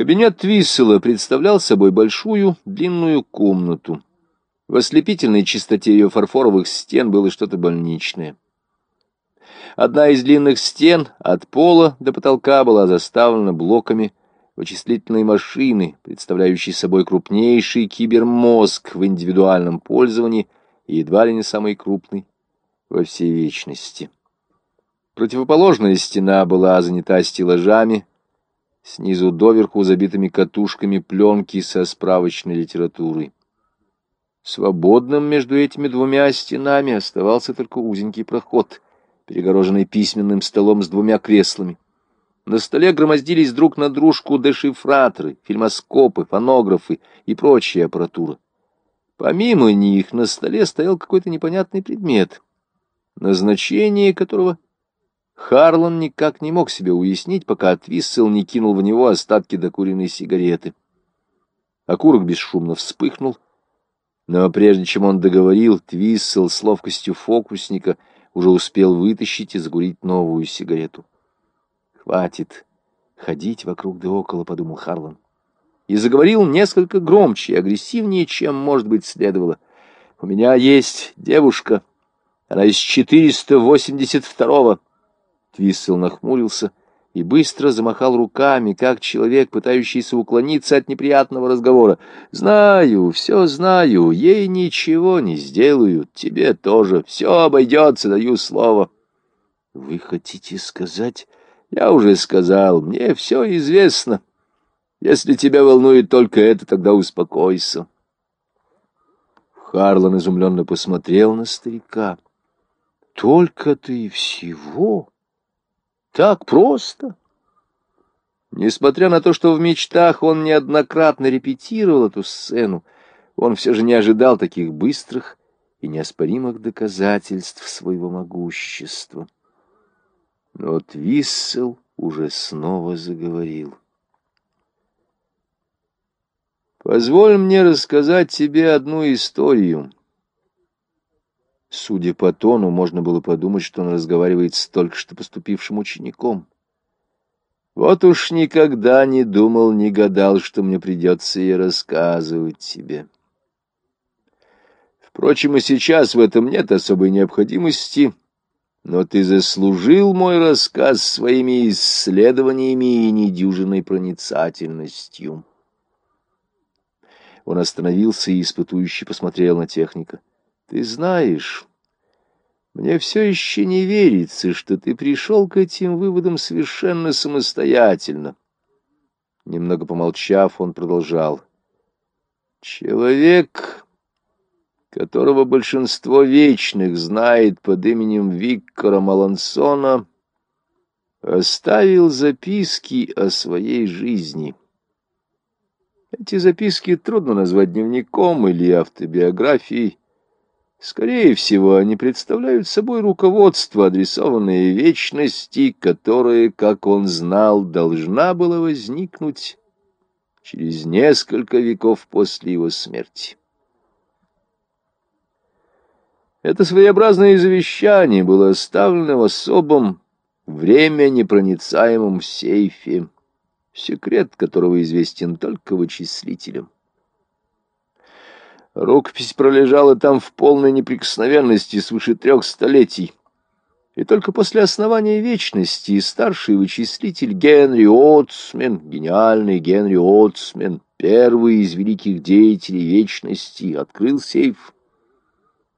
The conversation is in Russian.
Кабинет Твиссела представлял собой большую длинную комнату. В ослепительной чистоте ее фарфоровых стен было что-то больничное. Одна из длинных стен от пола до потолка была заставлена блоками вычислительной машины, представляющей собой крупнейший кибермозг в индивидуальном пользовании и едва ли не самый крупный во всей вечности. Противоположная стена была занята стеллажами, снизу доверху забитыми катушками пленки со справочной литературой. Свободным между этими двумя стенами оставался только узенький проход, перегороженный письменным столом с двумя креслами. На столе громоздились друг на дружку дешифраторы, фильмоскопы, фонографы и прочая аппаратура. Помимо них на столе стоял какой-то непонятный предмет, назначение которого Харлан никак не мог себе уяснить, пока Твиссел не кинул в него остатки докуренной сигареты. Окурок бесшумно вспыхнул, но прежде чем он договорил, Твиссел с ловкостью фокусника уже успел вытащить и загурить новую сигарету. «Хватит ходить вокруг да около», — подумал Харлан. И заговорил несколько громче и агрессивнее, чем, может быть, следовало. «У меня есть девушка. Она из 482-го». Твиссел нахмурился и быстро замахал руками, как человек, пытающийся уклониться от неприятного разговора. «Знаю, все знаю, ей ничего не сделают, тебе тоже, все обойдется, даю слово». «Вы хотите сказать...» Я уже сказал, мне все известно. Если тебя волнует только это, тогда успокойся. Харлан изумленно посмотрел на старика. Только ты всего? Так просто? Несмотря на то, что в мечтах он неоднократно репетировал эту сцену, он все же не ожидал таких быстрых и неоспоримых доказательств своего могущества. Но вот уже снова заговорил. «Позволь мне рассказать тебе одну историю». Судя по тону, можно было подумать, что он разговаривает с только что поступившим учеником. Вот уж никогда не думал, не гадал, что мне придется ей рассказывать тебе. Впрочем, и сейчас в этом нет особой необходимости, но ты заслужил мой рассказ своими исследованиями и недюжиной проницательностью. Он остановился и испытующе посмотрел на техника. Ты знаешь, мне все еще не верится, что ты пришел к этим выводам совершенно самостоятельно. Немного помолчав, он продолжал. Человек которого большинство вечных знает под именем Виккора Малансона, оставил записки о своей жизни. Эти записки трудно назвать дневником или автобиографией. Скорее всего, они представляют собой руководство, адресованное вечности, которое, как он знал, должна была возникнуть через несколько веков после его смерти. Это своеобразное завещание было оставлено в особом, время непроницаемом сейфе, секрет которого известен только вычислителям. Рукопись пролежала там в полной неприкосновенности свыше трех столетий, и только после основания вечности старший вычислитель Генри Отсмен, гениальный Генри Отсмен, первый из великих деятелей вечности, открыл сейф —